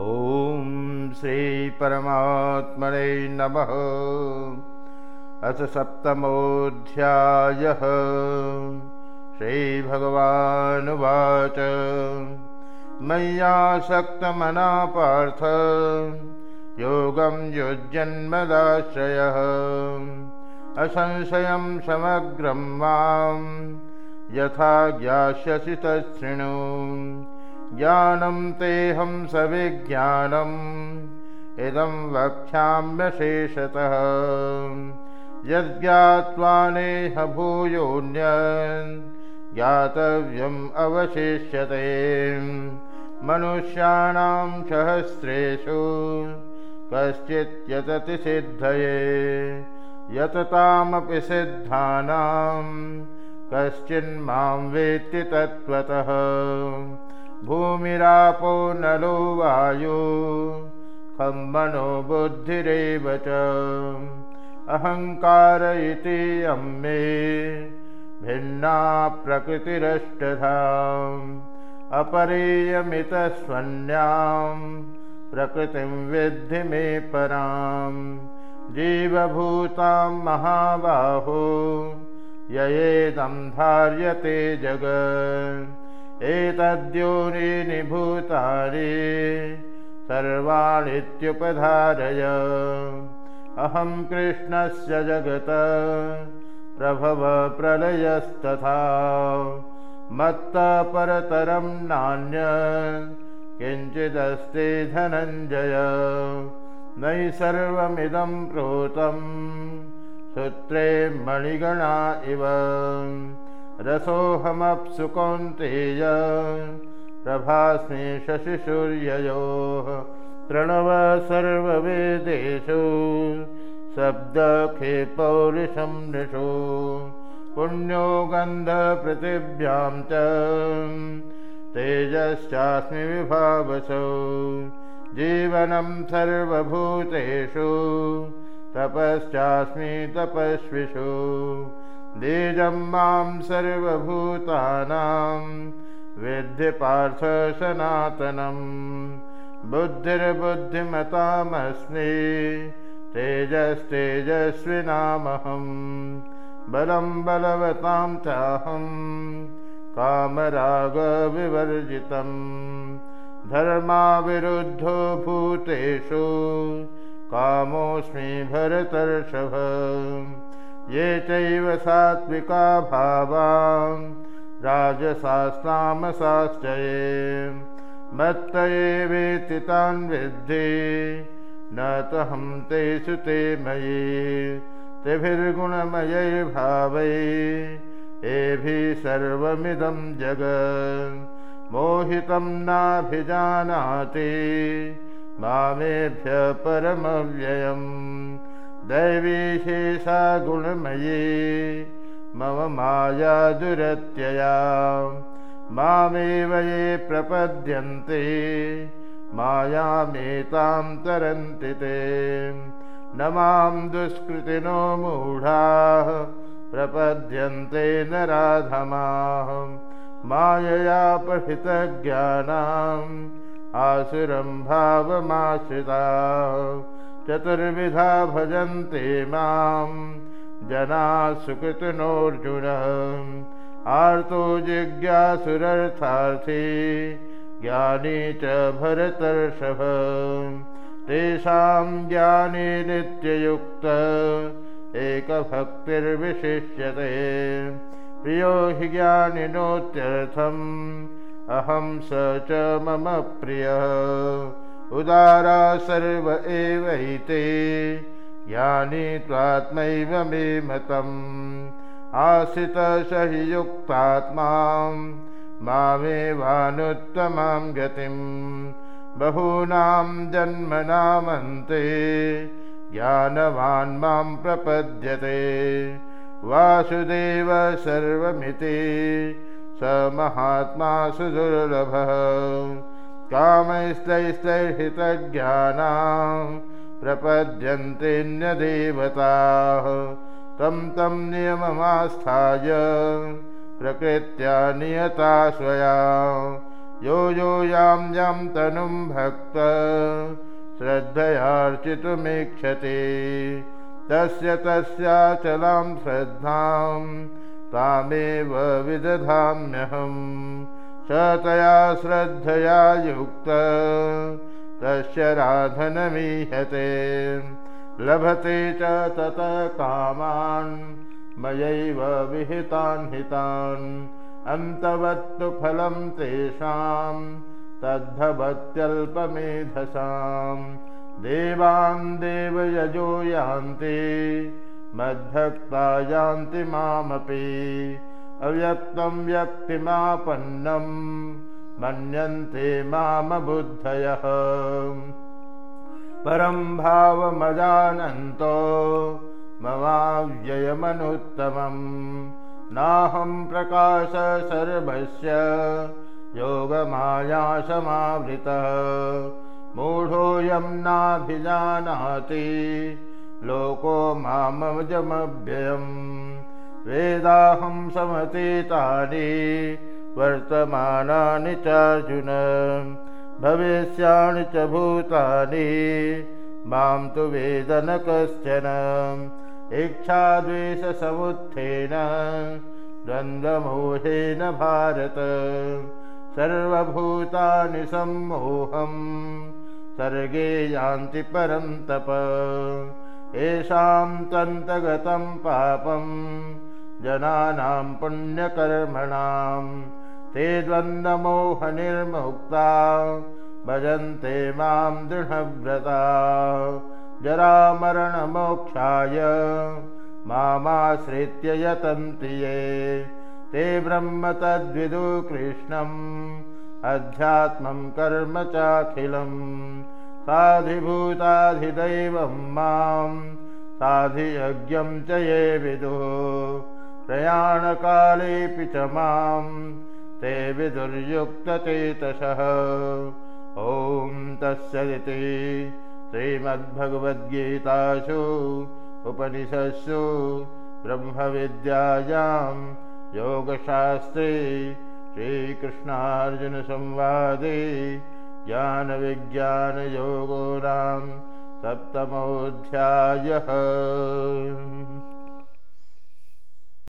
ॐ श्रीपरमात्मने नमः। अथ सप्तमोऽध्यायः। श्रीभगवानुवाच। मय्यासक्तमनापार्थ योगं युज्यन्मदाश्रयः असंशयं समग्रं मां। यथा ज्ञास्यसि तच्छृणु ज्ञानं तेऽहं सविज्ञानम्। इदं वक्ष्याम्यशेषतः यज्ञात्वा नेह भूयोऽन्य ज्ञातव्यम् अवशिष्यते। मनुष्याणां सहस्रेषु कश्चित् यतति सिद्धये। यततामपि सिद्धानां कश्चिन्मां वेत्ति तत्त्वतः भूमिरापो नलो वायु खं मनो बुद्धिरेव च। अहङ्कार इति अम्मे भिन्ना प्रकृतिरष्टधा अपरेयमितस्वन्यां प्रकृतिं विद्धि मे परां जीवभूतां महाबाहो ययेदं धार्यते जगत् एतद्योनीनि भूतानि सर्वाणीत्युपधारय अहं कृष्णस्य जगत प्रभव प्रलयस्तथा। मत्तपरतरं नान्य किञ्चिदस्ति धनञ्जय। नयि सर्वमिदं प्रोतं सूत्रे मणिगणा इव रसोऽहमप्सु कौन्तेय प्रभास्मि शशिसूर्ययोः। प्रणव सर्ववेदेषु। शब्दखे नृषु। पुण्यो गन्धपृथिव्यां च। तेजश्चास्मि विभावसौ। जीवनं सर्वभूतेषु। तपश्चास्मि तपस्विषु बीजं मां सर्वभूतानां विद्धिपार्थ सनातनं। बुद्धिर्बुद्धिमतामस्मि तेजस्तेजस्विनामहं बलं बलवतां चाहं कामरागविवर्जितं। धर्माविरुद्धो भूतेषु कामोऽस्मि भरतर्षभ ये चैव सात्विका भावां राजसास्तामसाश्च ये मत्त एवेति तान् विद्धि न तहं तेषु ते मयि। त्रिभिर्गुणमयैर्भावै एभिः सर्वमिदं जगन् मोहितं नाभिजानाति मामेभ्य परमव्ययम् दैवीशेषा गुणमयी मम माया दुरत्यया। मामेव ये प्रपद्यन्ते मायामेतां तरन्ति ते। न मां दुष्कृतिनो मूढाः प्रपद्यन्ते न राधमाः। मायया पठितज्ञानाम् आसुरं भावमाश्रिता चतुर्विधा भजन्ते मां जना सुकृतनोऽर्जुन। आर्तो जिज्ञासुरर्थार्थी ज्ञानी च भरतर्षभ। तेषां ज्ञाने नित्ययुक्त एकभक्तिर्विशिष्यते। प्रियो हि ज्ञानिनोत्यर्थम् अहं स च मम प्रियः उदारा सर्व एवैते यानि त्वात्मैव मे मतम्। आश्रितश हि मामेवानुत्तमां गतिं। बहूनां जन्मनामन्ते ज्ञानवान् मां प्रपद्यते। वासुदेव सर्वमिति स महात्मा सुदुर्लभः कामैस्तैस्तैर्हितज्ञानां प्रपद्यन्तेऽन्यदेवताः तं तं नियममास्थाय प्रकृत्या नियता स्वया। यो यो यां यां तनुं भक्त श्रद्धयार्चितुमीक्षते। तस्य तस्याचलां श्रद्धां तामेव विदधाम्यहम् स तया श्रद्धया युक्त तस्य राधनमीहते। लभते च ततः कामान् मयैव विहितान् हितान्। अन्तवत्तु फलं तेषां तद्धवत्यल्पमेधसाम्। देवान् देवयजो यान्ति मद्भक्ता यान्ति मामपि अव्यक्तं व्यक्तिमापन्नं मन्यन्ते मामबुद्धयः। परं भावमजानन्तो ममाव्ययमनुत्तमम् नाहं प्रकाश सर्वस्य योगमायासमावृतः। मूढोऽयं नाभिजानाति लोको मामजमव्ययम् वेदाहं समतीतानि वर्तमानानि चार्जुन भविष्याणि च भूतानि मां तु वेद न कश्चन। इच्छाद्वेषसमुत्थेन द्वन्द्वमोहेन भारत। सर्वभूतानि सम्मोहम् सर्गे यान्ति परं तप। येषां तन्तगतं पापम् जनानां पुण्यकर्मणां ते द्वन्द्वमोहनिर्मुक्ता भजन्ते मां दृढव्रता। जरामरणमोक्षाय मामाश्रित्य यतन्ति ये। ते ब्रह्म तद्विदु कृष्णम् अध्यात्मं कर्म चाखिलम्। साधिभूताधिदैवं मां साधियज्ञं च ये विदुः प्रयाणकालेऽपि च मां ते विदुर्युक्तचेतसः ॐ तस्यदिति श्रीमद्भगवद्गीतासु उपनिषत्सु ब्रह्मविद्यायां योगशास्त्रे श्रीकृष्णार्जुनसंवादे ज्ञानविज्ञानयोगो नाम सप्तमोऽध्यायः